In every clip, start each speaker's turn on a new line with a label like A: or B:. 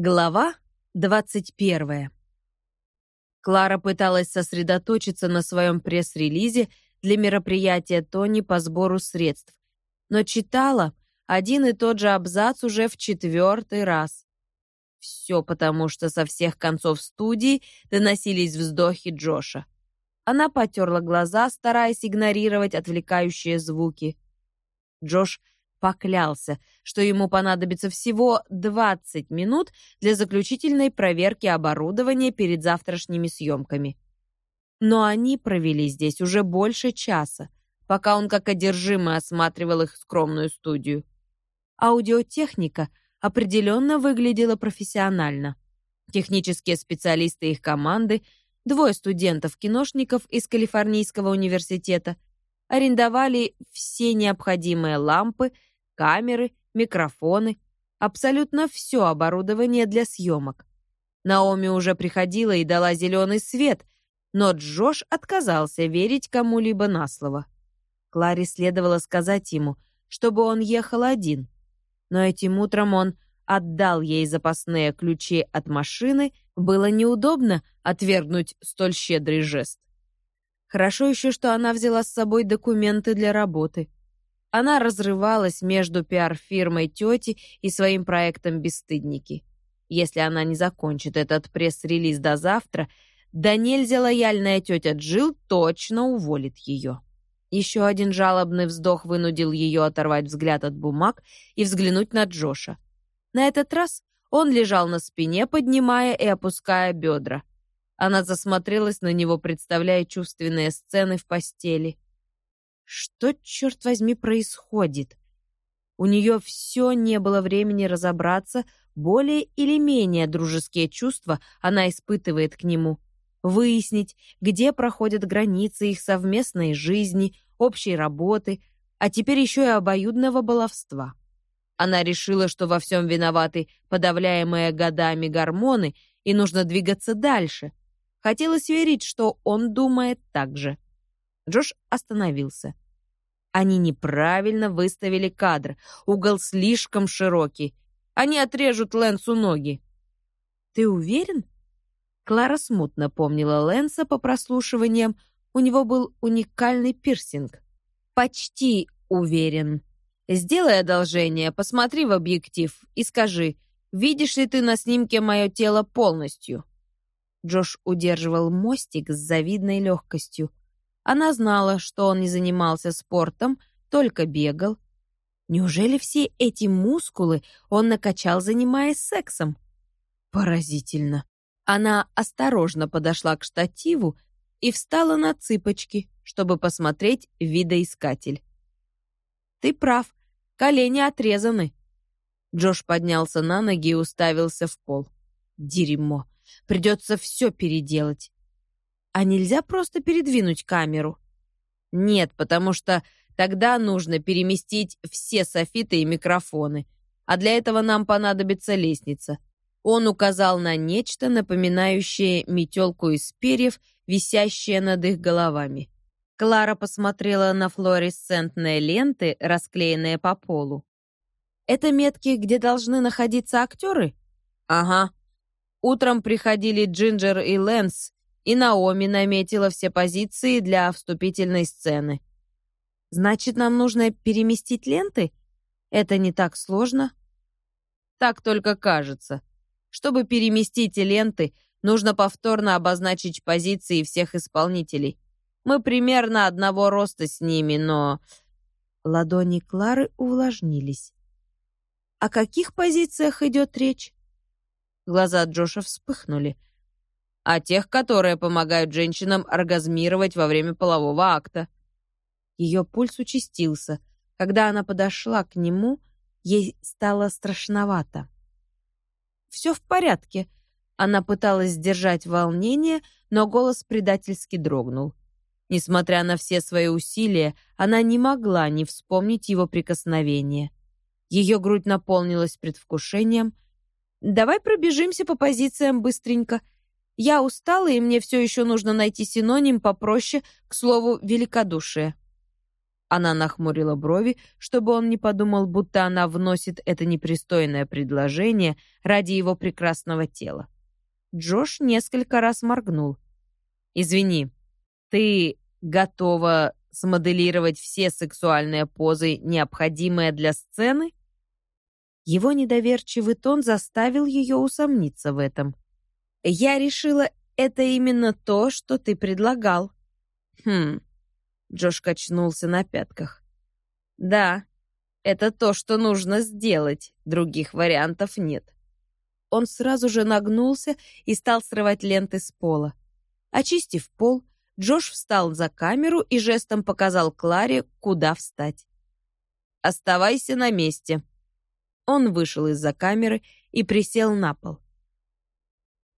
A: Глава двадцать первая. Клара пыталась сосредоточиться на своем пресс-релизе для мероприятия Тони по сбору средств, но читала один и тот же абзац уже в четвертый раз. Все потому, что со всех концов студии доносились вздохи Джоша. Она потерла глаза, стараясь игнорировать отвлекающие звуки. Джош поклялся, что ему понадобится всего 20 минут для заключительной проверки оборудования перед завтрашними съемками. Но они провели здесь уже больше часа, пока он как одержимый осматривал их скромную студию. Аудиотехника определенно выглядела профессионально. Технические специалисты их команды, двое студентов-киношников из Калифорнийского университета, арендовали все необходимые лампы, камеры, микрофоны, абсолютно все оборудование для съемок. Наоми уже приходила и дала зеленый свет, но Джош отказался верить кому-либо на слово. Кларе следовало сказать ему, чтобы он ехал один. Но этим утром он отдал ей запасные ключи от машины, было неудобно отвергнуть столь щедрый жест. Хорошо еще, что она взяла с собой документы для работы. Она разрывалась между пиар-фирмой тети и своим проектом «Бесстыдники». Если она не закончит этот пресс-релиз до завтра, да нельзя лояльная тетя Джил точно уволит ее. Еще один жалобный вздох вынудил ее оторвать взгляд от бумаг и взглянуть на Джоша. На этот раз он лежал на спине, поднимая и опуская бедра. Она засмотрелась на него, представляя чувственные сцены в постели. Что, черт возьми, происходит? У нее все не было времени разобраться, более или менее дружеские чувства она испытывает к нему. Выяснить, где проходят границы их совместной жизни, общей работы, а теперь еще и обоюдного баловства. Она решила, что во всем виноваты подавляемые годами гормоны, и нужно двигаться дальше. Хотелось верить, что он думает так же. Джош остановился. Они неправильно выставили кадр. Угол слишком широкий. Они отрежут Лэнсу ноги. Ты уверен? Клара смутно помнила Лэнса по прослушиваниям. У него был уникальный пирсинг. Почти уверен. Сделай одолжение, посмотри в объектив и скажи, видишь ли ты на снимке мое тело полностью? Джош удерживал мостик с завидной легкостью. Она знала, что он не занимался спортом, только бегал. Неужели все эти мускулы он накачал, занимаясь сексом? Поразительно. Она осторожно подошла к штативу и встала на цыпочки, чтобы посмотреть видоискатель. «Ты прав, колени отрезаны». Джош поднялся на ноги и уставился в пол. «Дерьмо! Придется все переделать. А нельзя просто передвинуть камеру? Нет, потому что тогда нужно переместить все софиты и микрофоны. А для этого нам понадобится лестница. Он указал на нечто, напоминающее метелку из перьев, висящее над их головами. Клара посмотрела на флуоресцентные ленты, расклеенные по полу. «Это метки, где должны находиться актеры?» «Ага. Утром приходили Джинджер и Лэнс и Наоми наметила все позиции для вступительной сцены. Значит, нам нужно переместить ленты? Это не так сложно? Так только кажется. Чтобы переместить ленты, нужно повторно обозначить позиции всех исполнителей. Мы примерно одного роста с ними, но... Ладони Клары увлажнились. О каких позициях идет речь? Глаза Джоша вспыхнули а тех, которые помогают женщинам оргазмировать во время полового акта. Ее пульс участился. Когда она подошла к нему, ей стало страшновато. «Все в порядке», она пыталась сдержать волнение, но голос предательски дрогнул. Несмотря на все свои усилия, она не могла не вспомнить его прикосновение. Ее грудь наполнилась предвкушением. «Давай пробежимся по позициям быстренько», я устала, и мне все еще нужно найти синоним попроще, к слову, великодушие. Она нахмурила брови, чтобы он не подумал, будто она вносит это непристойное предложение ради его прекрасного тела. Джош несколько раз моргнул. «Извини, ты готова смоделировать все сексуальные позы, необходимые для сцены?» Его недоверчивый тон заставил ее усомниться в этом. «Я решила, это именно то, что ты предлагал». «Хм...» Джош качнулся на пятках. «Да, это то, что нужно сделать. Других вариантов нет». Он сразу же нагнулся и стал срывать ленты с пола. Очистив пол, Джош встал за камеру и жестом показал Кларе, куда встать. «Оставайся на месте», он вышел из-за камеры и присел на пол.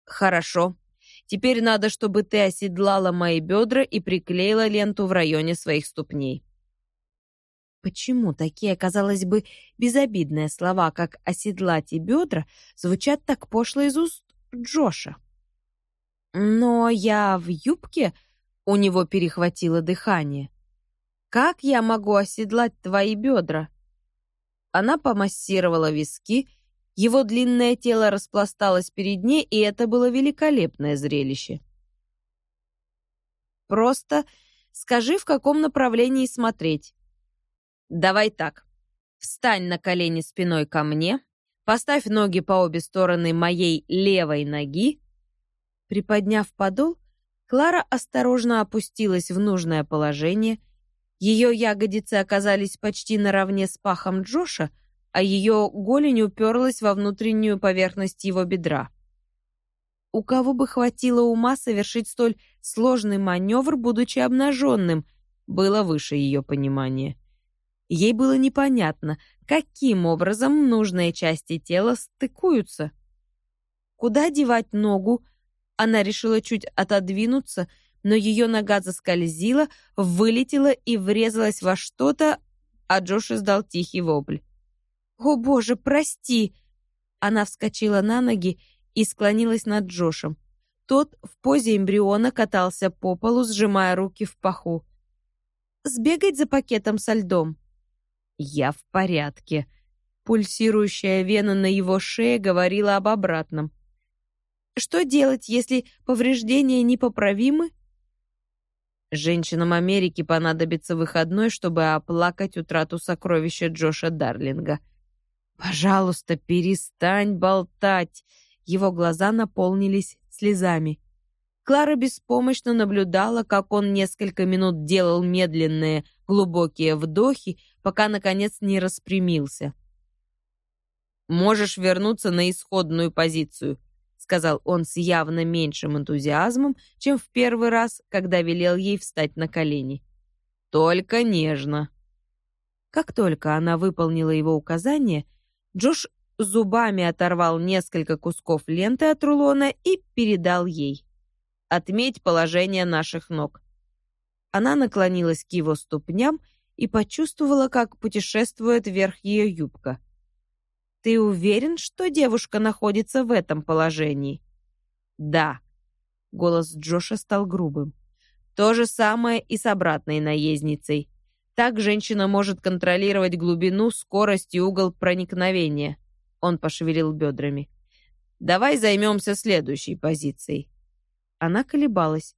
A: «Хорошо. Теперь надо, чтобы ты оседлала мои бедра и приклеила ленту в районе своих ступней». Почему такие, казалось бы, безобидные слова, как «оседлать» и «бедра» звучат так пошло из уст Джоша? «Но я в юбке?» — у него перехватило дыхание. «Как я могу оседлать твои бедра?» Она помассировала виски, его длинное тело распласталось перед ней, и это было великолепное зрелище. «Просто скажи, в каком направлении смотреть». «Давай так. Встань на колени спиной ко мне, поставь ноги по обе стороны моей левой ноги». Приподняв подол, Клара осторожно опустилась в нужное положение, ее ягодицы оказались почти наравне с пахом Джоша, а ее голень уперлась во внутреннюю поверхность его бедра. У кого бы хватило ума совершить столь сложный маневр, будучи обнаженным, было выше ее понимания. Ей было непонятно, каким образом нужные части тела стыкуются. Куда девать ногу? Она решила чуть отодвинуться, но ее нога заскользила, вылетела и врезалась во что-то, а Джош издал тихий вопль. «О, боже, прости!» Она вскочила на ноги и склонилась над Джошем. Тот в позе эмбриона катался по полу, сжимая руки в паху. «Сбегать за пакетом со льдом?» «Я в порядке». Пульсирующая вена на его шее говорила об обратном. «Что делать, если повреждения непоправимы?» Женщинам Америки понадобится выходной, чтобы оплакать утрату сокровища Джоша Дарлинга. «Пожалуйста, перестань болтать!» Его глаза наполнились слезами. Клара беспомощно наблюдала, как он несколько минут делал медленные, глубокие вдохи, пока, наконец, не распрямился. «Можешь вернуться на исходную позицию сказал он с явно меньшим энтузиазмом, чем в первый раз, когда велел ей встать на колени. Только нежно. Как только она выполнила его указание, Джош зубами оторвал несколько кусков ленты от рулона и передал ей. «Отметь положение наших ног». Она наклонилась к его ступням и почувствовала, как путешествует вверх ее юбка. Ты уверен, что девушка находится в этом положении? Да. Голос Джоша стал грубым. То же самое и с обратной наездницей. Так женщина может контролировать глубину, скорость и угол проникновения. Он пошевелил бедрами. Давай займемся следующей позицией. Она колебалась.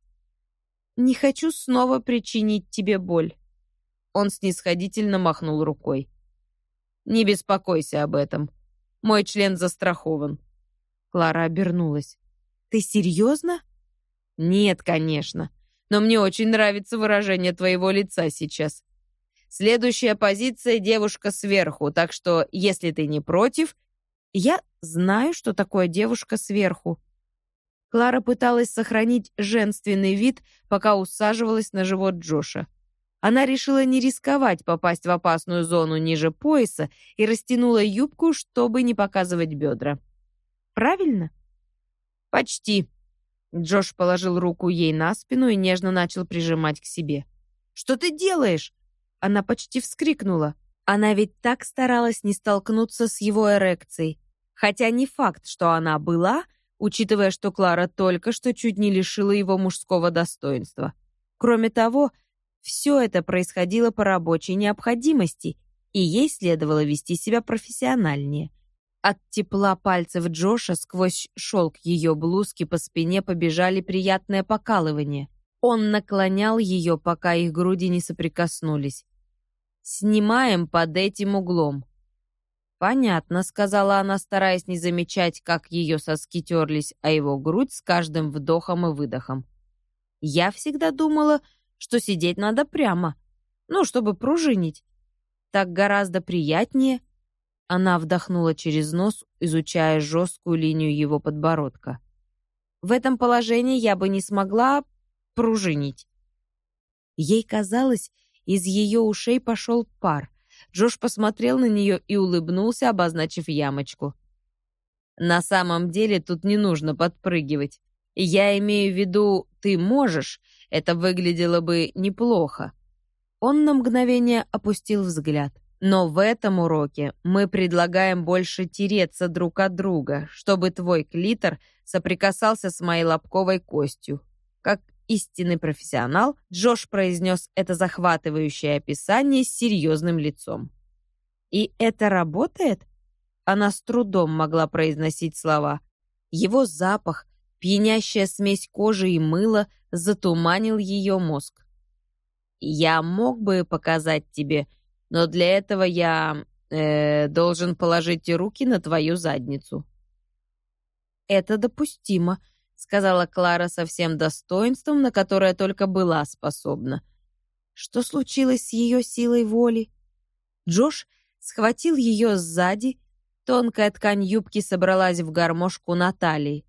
A: Не хочу снова причинить тебе боль. Он снисходительно махнул рукой. Не беспокойся об этом. Мой член застрахован. Клара обернулась. Ты серьезно? Нет, конечно. Но мне очень нравится выражение твоего лица сейчас. Следующая позиция девушка сверху, так что, если ты не против, я знаю, что такое девушка сверху. Клара пыталась сохранить женственный вид, пока усаживалась на живот Джоша. Она решила не рисковать попасть в опасную зону ниже пояса и растянула юбку, чтобы не показывать бедра. Правильно? Почти. Джош положил руку ей на спину и нежно начал прижимать к себе. Что ты делаешь? Она почти вскрикнула. Она ведь так старалась не столкнуться с его эрекцией. Хотя не факт, что она была, учитывая, что Клара только что чуть не лишила его мужского достоинства. Кроме того, Все это происходило по рабочей необходимости, и ей следовало вести себя профессиональнее. От тепла пальцев Джоша сквозь шелк ее блузки по спине побежали приятное покалывание. Он наклонял ее, пока их груди не соприкоснулись. «Снимаем под этим углом». «Понятно», — сказала она, стараясь не замечать, как ее соски терлись, а его грудь с каждым вдохом и выдохом. «Я всегда думала, что сидеть надо прямо, ну, чтобы пружинить. Так гораздо приятнее». Она вдохнула через нос, изучая жесткую линию его подбородка. «В этом положении я бы не смогла пружинить». Ей казалось, из ее ушей пошел пар — Джош посмотрел на нее и улыбнулся, обозначив ямочку. «На самом деле тут не нужно подпрыгивать. Я имею в виду, ты можешь, это выглядело бы неплохо». Он на мгновение опустил взгляд. «Но в этом уроке мы предлагаем больше тереться друг от друга, чтобы твой клитор соприкасался с моей лобковой костью, истинный профессионал, Джош произнес это захватывающее описание с серьезным лицом. «И это работает?» Она с трудом могла произносить слова. Его запах, пьянящая смесь кожи и мыла, затуманил ее мозг. «Я мог бы показать тебе, но для этого я э, должен положить руки на твою задницу». «Это допустимо», сказала Клара со всем достоинством, на которое только была способна. Что случилось с ее силой воли? Джош схватил ее сзади, тонкая ткань юбки собралась в гармошку на талии.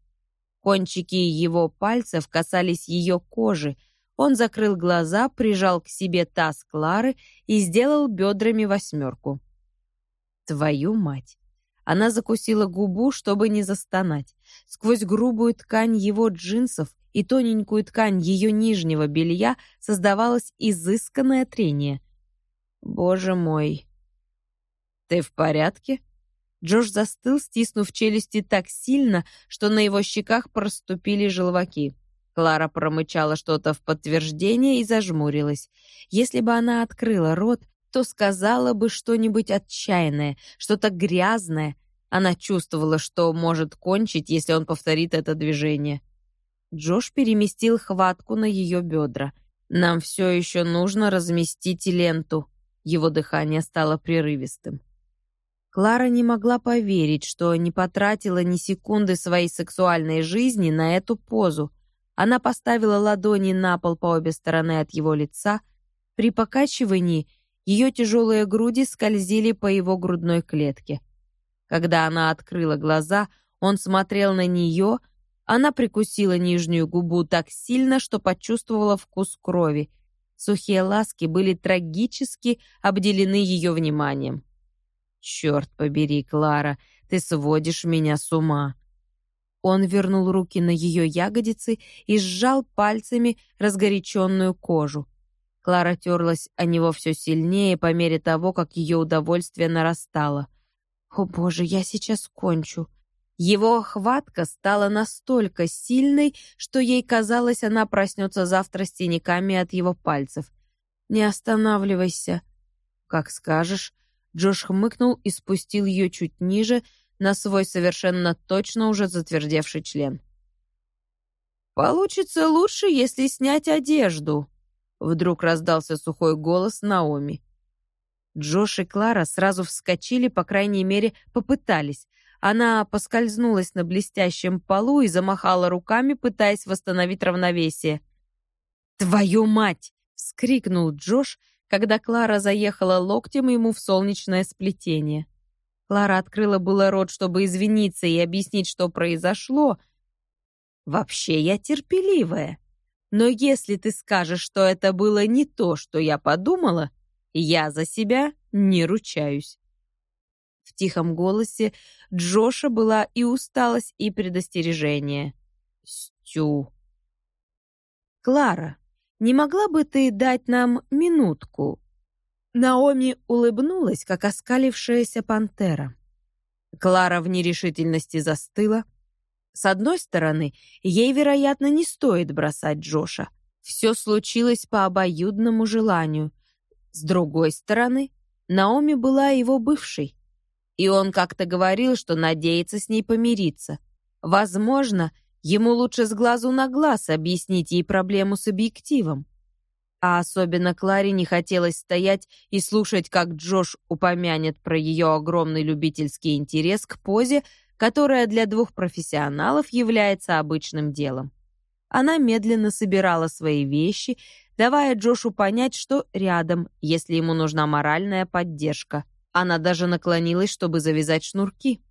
A: Кончики его пальцев касались ее кожи. Он закрыл глаза, прижал к себе таз Клары и сделал бедрами восьмерку. Твою мать! Она закусила губу, чтобы не застонать. Сквозь грубую ткань его джинсов и тоненькую ткань ее нижнего белья создавалось изысканное трение. «Боже мой!» «Ты в порядке?» Джош застыл, стиснув челюсти так сильно, что на его щеках проступили желваки. Клара промычала что-то в подтверждение и зажмурилась. Если бы она открыла рот, то сказала бы что-нибудь отчаянное, что-то грязное. Она чувствовала, что может кончить, если он повторит это движение. Джош переместил хватку на ее бедра. «Нам все еще нужно разместить ленту». Его дыхание стало прерывистым. Клара не могла поверить, что не потратила ни секунды своей сексуальной жизни на эту позу. Она поставила ладони на пол по обе стороны от его лица. При покачивании – ее тяжелые груди скользили по его грудной клетке. Когда она открыла глаза, он смотрел на нее, она прикусила нижнюю губу так сильно, что почувствовала вкус крови. Сухие ласки были трагически обделены ее вниманием. «Черт побери, Клара, ты сводишь меня с ума!» Он вернул руки на ее ягодицы и сжал пальцами разгоряченную кожу. Клара терлась о него все сильнее по мере того, как ее удовольствие нарастало. «О боже, я сейчас кончу!» Его охватка стала настолько сильной, что ей казалось, она проснется завтра с синяками от его пальцев. «Не останавливайся!» «Как скажешь!» Джош хмыкнул и спустил ее чуть ниже на свой совершенно точно уже затвердевший член. «Получится лучше, если снять одежду», Вдруг раздался сухой голос Наоми. Джош и Клара сразу вскочили, по крайней мере, попытались. Она поскользнулась на блестящем полу и замахала руками, пытаясь восстановить равновесие. «Твою мать!» — вскрикнул Джош, когда Клара заехала локтем ему в солнечное сплетение. Клара открыла было рот, чтобы извиниться и объяснить, что произошло. «Вообще я терпеливая», но если ты скажешь, что это было не то, что я подумала, я за себя не ручаюсь. В тихом голосе Джоша была и усталость, и предостережение. Стю. Клара, не могла бы ты дать нам минутку? Наоми улыбнулась, как оскалившаяся пантера. Клара в нерешительности застыла, с одной стороны, ей, вероятно, не стоит бросать Джоша. Все случилось по обоюдному желанию. С другой стороны, Наоми была его бывшей. И он как-то говорил, что надеется с ней помириться. Возможно, ему лучше с глазу на глаз объяснить ей проблему с объективом. А особенно Кларе не хотелось стоять и слушать, как Джош упомянет про ее огромный любительский интерес к позе, которая для двух профессионалов является обычным делом. Она медленно собирала свои вещи, давая Джошу понять, что рядом, если ему нужна моральная поддержка. Она даже наклонилась, чтобы завязать шнурки.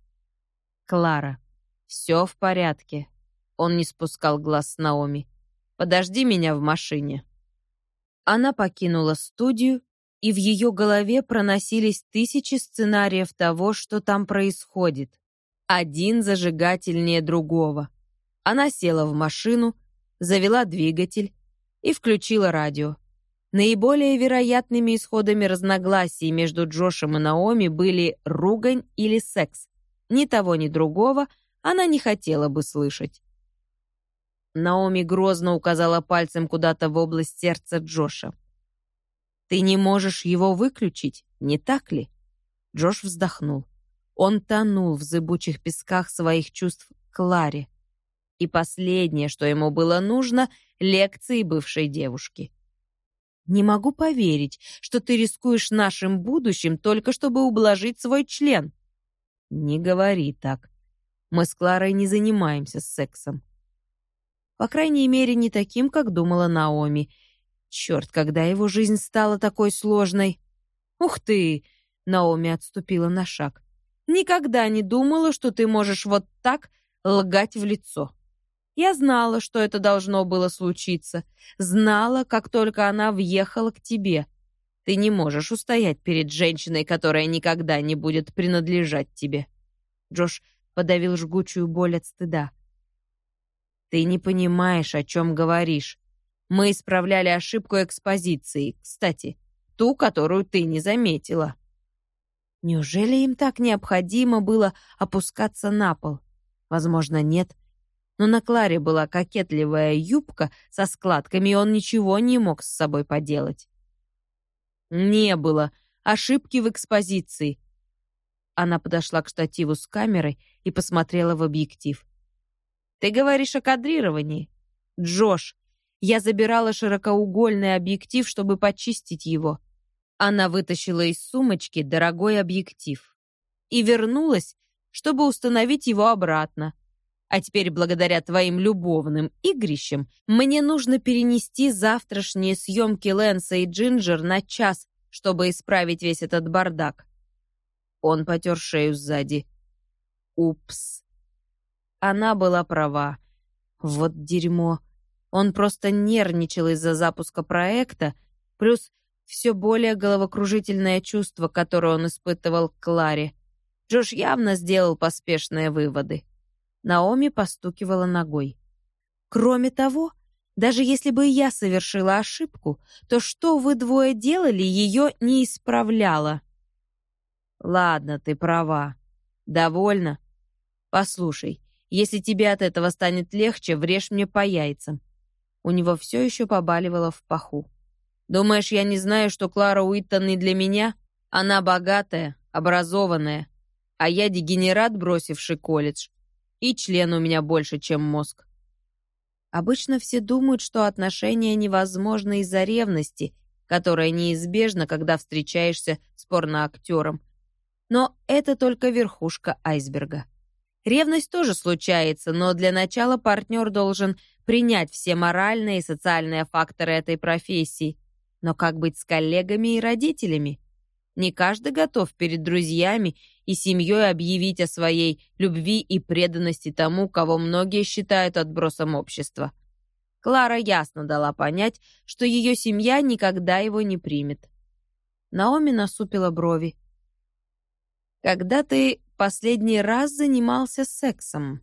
A: «Клара, все в порядке». Он не спускал глаз с Наоми. «Подожди меня в машине». Она покинула студию, и в ее голове проносились тысячи сценариев того, что там происходит. Один зажигательнее другого. Она села в машину, завела двигатель и включила радио. Наиболее вероятными исходами разногласий между Джошем и Наоми были ругань или секс. Ни того, ни другого она не хотела бы слышать. Наоми грозно указала пальцем куда-то в область сердца Джоша. «Ты не можешь его выключить, не так ли?» Джош вздохнул. Он тонул в зыбучих песках своих чувств к Кларе. И последнее, что ему было нужно — лекции бывшей девушки. «Не могу поверить, что ты рискуешь нашим будущим только чтобы ублажить свой член». «Не говори так. Мы с Кларой не занимаемся сексом. По крайней мере, не таким, как думала Наоми. Черт, когда его жизнь стала такой сложной. Ух ты! Наоми отступила на шаг. Никогда не думала, что ты можешь вот так лгать в лицо. Я знала, что это должно было случиться. Знала, как только она въехала к тебе. Ты не можешь устоять перед женщиной, которая никогда не будет принадлежать тебе. Джош подавил жгучую боль от стыда. Ты не понимаешь, о чем говоришь. Мы исправляли ошибку экспозиции, кстати, ту, которую ты не заметила. Неужели им так необходимо было опускаться на пол? Возможно, нет. Но на Кларе была кокетливая юбка со складками, и он ничего не мог с собой поделать. Не было ошибки в экспозиции. Она подошла к штативу с камерой и посмотрела в объектив. Ты говоришь о кадрировании. Джош, я забирала широкоугольный объектив, чтобы почистить его. Она вытащила из сумочки дорогой объектив и вернулась, чтобы установить его обратно. А теперь, благодаря твоим любовным игрищам, мне нужно перенести завтрашние съемки Лэнса и Джинджер на час, чтобы исправить весь этот бардак. Он потер шею сзади. Упс. Она была права. Вот дерьмо. Он просто нервничал из-за запуска проекта, плюс все более головокружительное чувство, которое он испытывал к Кларе. Джош явно сделал поспешные выводы. Наоми постукивала ногой. Кроме того, даже если бы я совершила ошибку, то что вы двое делали, ее не исправляло. Ладно, ты права. Довольно. Послушай, если тебе от этого станет легче, врежь мне по яйцам». У него все еще побаливало в паху. «Думаешь, я не знаю, что Клара Уиттон не для меня? Она богатая, образованная, а я дегенерат, бросивший колледж. И член у меня больше, чем мозг». Обычно все думают, что отношения невозможны из-за ревности, которая неизбежна, когда встречаешься с порноактером. Но это только верхушка айсберга. Ревность тоже случается, но для начала партнер должен принять все моральные и социальные факторы этой профессии. Но как быть с коллегами и родителями? Не каждый готов перед друзьями и семьей объявить о своей любви и преданности тому, кого многие считают отбросом общества. Клара ясно дала понять, что ее семья никогда его не примет. Наоми насупила брови. «Когда ты последний раз занимался сексом?»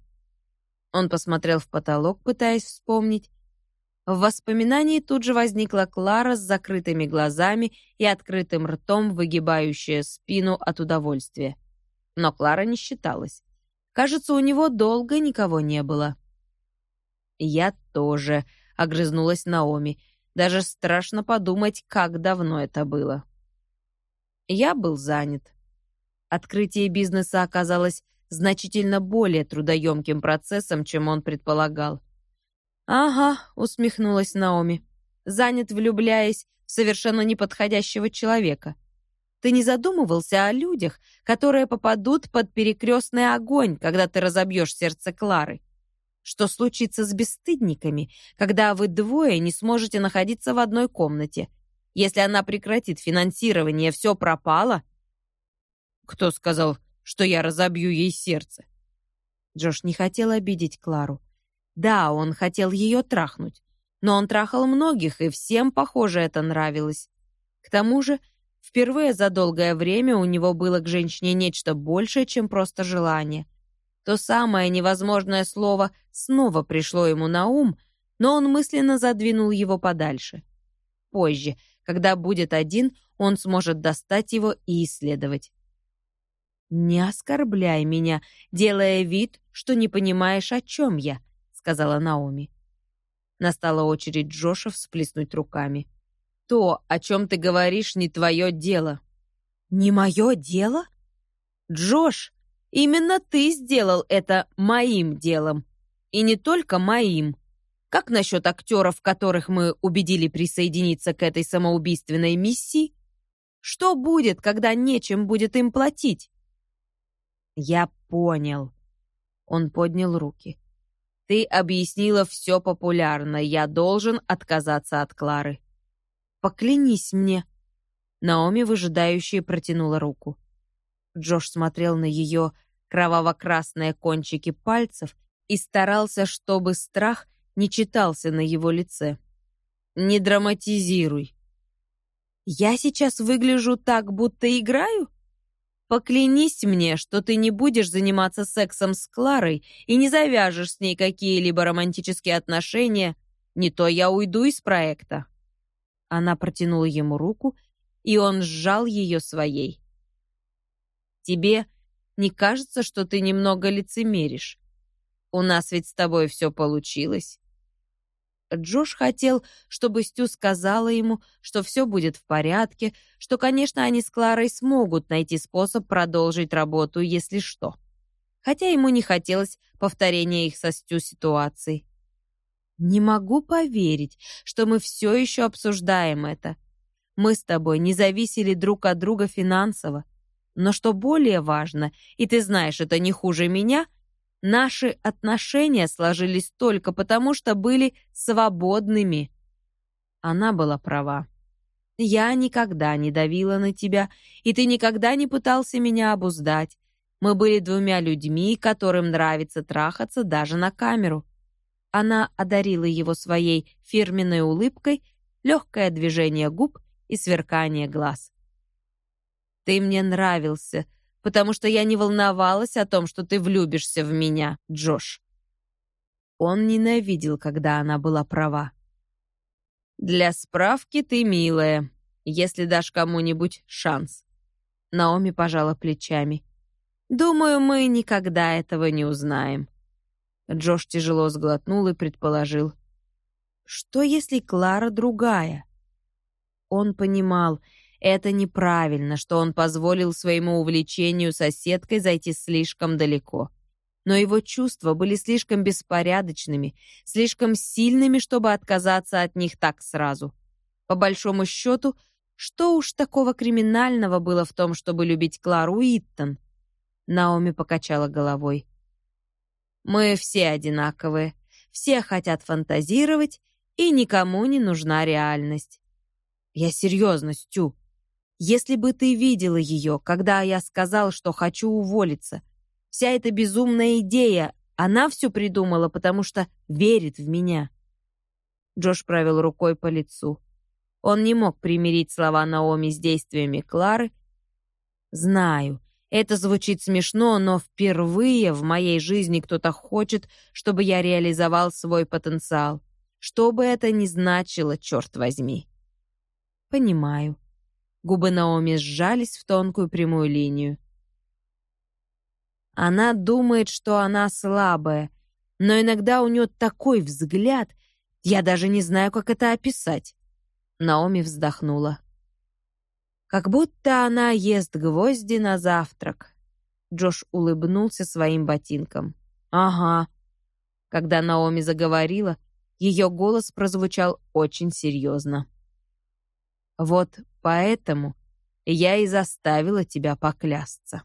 A: Он посмотрел в потолок, пытаясь вспомнить. В воспоминании тут же возникла Клара с закрытыми глазами и открытым ртом, выгибающая спину от удовольствия. Но Клара не считалась. Кажется, у него долго никого не было. «Я тоже», — огрызнулась Наоми. Даже страшно подумать, как давно это было. Я был занят. Открытие бизнеса оказалось значительно более трудоемким процессом, чем он предполагал. «Ага», — усмехнулась Наоми, «занят, влюбляясь в совершенно неподходящего человека. Ты не задумывался о людях, которые попадут под перекрестный огонь, когда ты разобьешь сердце Клары? Что случится с бесстыдниками, когда вы двое не сможете находиться в одной комнате? Если она прекратит финансирование, все пропало?» «Кто сказал, что я разобью ей сердце?» Джош не хотел обидеть Клару. Да, он хотел ее трахнуть, но он трахал многих, и всем, похоже, это нравилось. К тому же, впервые за долгое время у него было к женщине нечто большее, чем просто желание. То самое невозможное слово снова пришло ему на ум, но он мысленно задвинул его подальше. Позже, когда будет один, он сможет достать его и исследовать. «Не оскорбляй меня, делая вид, что не понимаешь, о чем я», сказала Наоми. Настала очередь Джоша всплеснуть руками. «То, о чем ты говоришь, не твое дело». «Не мое дело?» «Джош, именно ты сделал это моим делом. И не только моим. Как насчет актеров, которых мы убедили присоединиться к этой самоубийственной миссии? Что будет, когда нечем будет им платить?» «Я понял». Он поднял руки. Ты объяснила все популярно. Я должен отказаться от Клары. Поклянись мне. Наоми выжидающе протянула руку. Джош смотрел на ее кроваво-красные кончики пальцев и старался, чтобы страх не читался на его лице. «Не драматизируй». «Я сейчас выгляжу так, будто играю?» Поклянись мне, что ты не будешь заниматься сексом с Кларой и не завяжешь с ней какие-либо романтические отношения, не то я уйду из проекта». Она протянула ему руку, и он сжал ее своей. «Тебе не кажется, что ты немного лицемеришь? У нас ведь с тобой все получилось. Джош хотел, чтобы Стю сказала ему, что все будет в порядке, что, конечно, они с Кларой смогут найти способ продолжить работу, если что. Хотя ему не хотелось повторения их со Стю ситуаций. «Не могу поверить, что мы все еще обсуждаем это. Мы с тобой не зависели друг от друга финансово. Но что более важно, и ты знаешь, это не хуже меня — Наши отношения сложились только потому, что были свободными. Она была права. Я никогда не давила на тебя, и ты никогда не пытался меня обуздать. Мы были двумя людьми, которым нравится трахаться даже на камеру. Она одарила его своей фирменной улыбкой, легкое движение губ и сверкание глаз. «Ты мне нравился», потому что я не волновалась о том, что ты влюбишься в меня, Джош». Он ненавидел, когда она была права. «Для справки ты милая, если дашь кому-нибудь шанс». Наоми пожала плечами. «Думаю, мы никогда этого не узнаем». Джош тяжело сглотнул и предположил. «Что, если Клара другая?» Он понимал, это неправильно, что он позволил своему увлечению соседкой зайти слишком далеко. Но его чувства были слишком беспорядочными, слишком сильными, чтобы отказаться от них так сразу. По большому счету, что уж такого криминального было в том, чтобы любить Клару Иттон? Наоми покачала головой. Мы все одинаковые, все хотят фантазировать, и никому не нужна реальность. Я серьезно, Стю. Если бы ты видела ее, когда я сказал, что хочу уволиться. Вся эта безумная идея, она все придумала, потому что верит в меня». Джош провел рукой по лицу. Он не мог примирить слова Наоми с действиями Клары. «Знаю, это звучит смешно, но впервые в моей жизни кто-то хочет, чтобы я реализовал свой потенциал. Что бы это ни значило, черт возьми». «Понимаю», Губы Наоми сжались в тонкую прямую линию. Она думает, что она слабая, но иногда у нее такой взгляд, Я даже не знаю, как это описать. Наоми вздохнула. Как будто она ест гвозди на завтрак. Джош улыбнулся своим ботинкам. Ага. Когда Наоми заговорила, ее голос прозвучал очень серьезно. Вот поэтому я и заставила тебя поклясться.